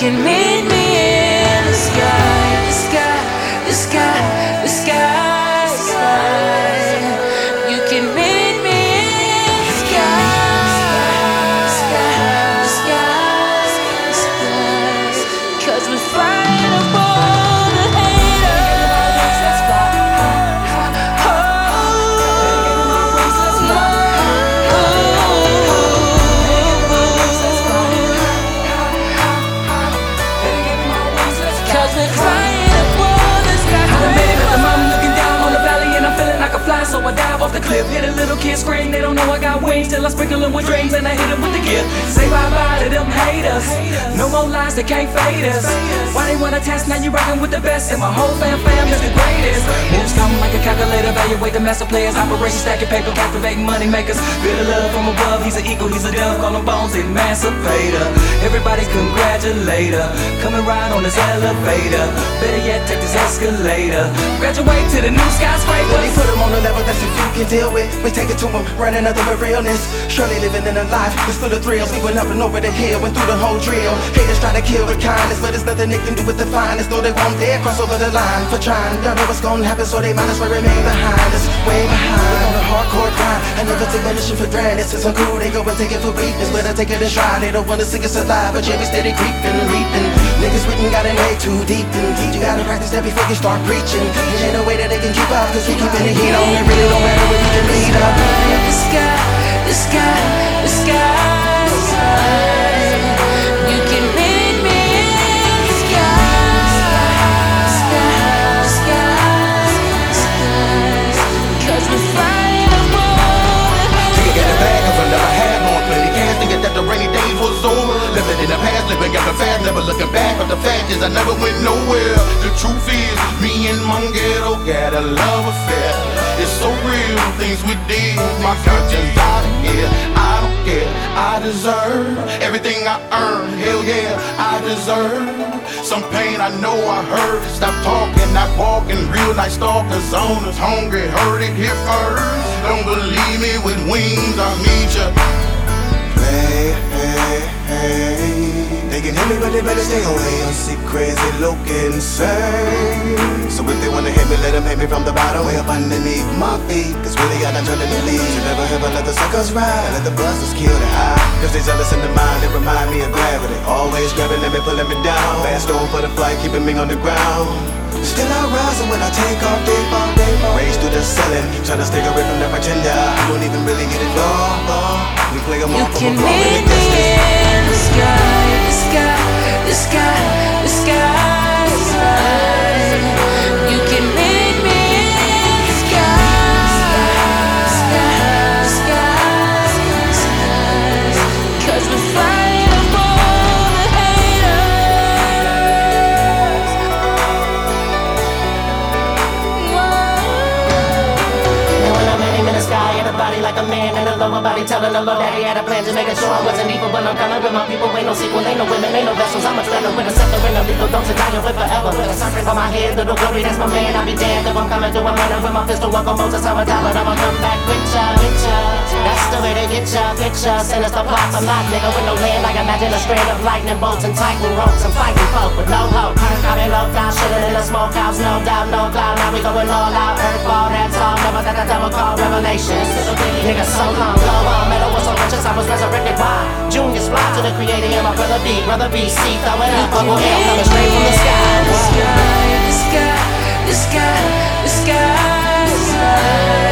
can meet me in the sky, the sky, the sky, the sky, so I dive off the cliff. Hit a little kid scream. They don't know I got wings. Till I sprinkle them with dreams and I hit them with the gift. Say bye bye to them haters. No more lies they can't fade us. Why they wanna test? Now you rockin' with the best. And my whole fam fam is the greatest evaluate the master players operation stacking paper captivating money makers feel the love from above he's an eagle he's a dove call him bones emancipator everybody congratulator. and ride on this elevator better yet take this escalator graduate to the new skyscraper They put them on a level that you few can deal with. We take it to them, running nothing but realness. Surely living in a life that's full of thrills. We went up and over the hill, went through the whole drill. Haters try to kill with kindness, but there's nothing they can do with the finest. No, they won't dare cross over the line for trying. Don't know what's gonna happen, so they might as well remain behind us. Way behind the hardcore grind. I never take my mission for granted. Since I'm cool, they go and take it for weakness, but I take it in stride. They don't wanna see us alive, but we steady creeping, reaping. Niggas written got it way too deep, and you gotta practice that before you start preaching. And ain't no way that they can keep up, cause we keeping the heat on. It really don't matter what we can lead up. The sky, the sky, the sky. Looking back, but the fact is I never went nowhere. The truth is, me and Mongero got a love affair. It's so real, things we did My conscience out of here I don't care, I deserve Everything I earn, hell yeah, I deserve Some pain. I know I heard Stop talking, not walking Real nice stalkers on us Hungry, heard it here first. Don't believe me with wings, I'll ya. Hey, hey, hey. They can hear me, but they better stay away. I'm sick, crazy, low, insane. So if they wanna hit me, let them hit me from the bottom, way up underneath my feet. Cause really, I done turned in the leaves. You never ever let the suckers ride. Let the buzzers kill the high. Cause they jealous in the mind, they remind me of gravity. Always grabbing at me, pulling me down. Fast on for the flight, keeping me on the ground. Still I rise and when I take off, they fall, they fall. Race through the ceiling, trying to stay away from the pretender. I don't even really get it long, long. We play them You off can a meet me in the sky, the sky, the sky, the sky. A lower body, telling Lord that he had a plan to make sure I wasn't evil. But I'm coming with my people, ain't no sequel, ain't no women, ain't no vessels. I'm much better with a scepter and a legal dose and dying with forever. With a serpent on my head, little glory, that's my man. I'll be damned if I'm coming through, I'm running with my pistol, Uncle Moses, I'm a die, but I'ma come back ya, picture, sinister plots. I'm not nigga with no land, I imagine a strand of lightning bolts and tighten ropes. I'm fighting folk with no hope. I've been low down, shitting in the smokehouse, no doubt, no cloud. Now we going all out, earthball, that's all. Never that the devil called revelations. Nigga, so long, go on. Metal was so righteous, I was resurrected. Why? Junior's fly to the creator, and my brother B, brother B, C, throw it up, Uncle L, coming straight from the sky. The sky, the sky, the sky, the sky, sky.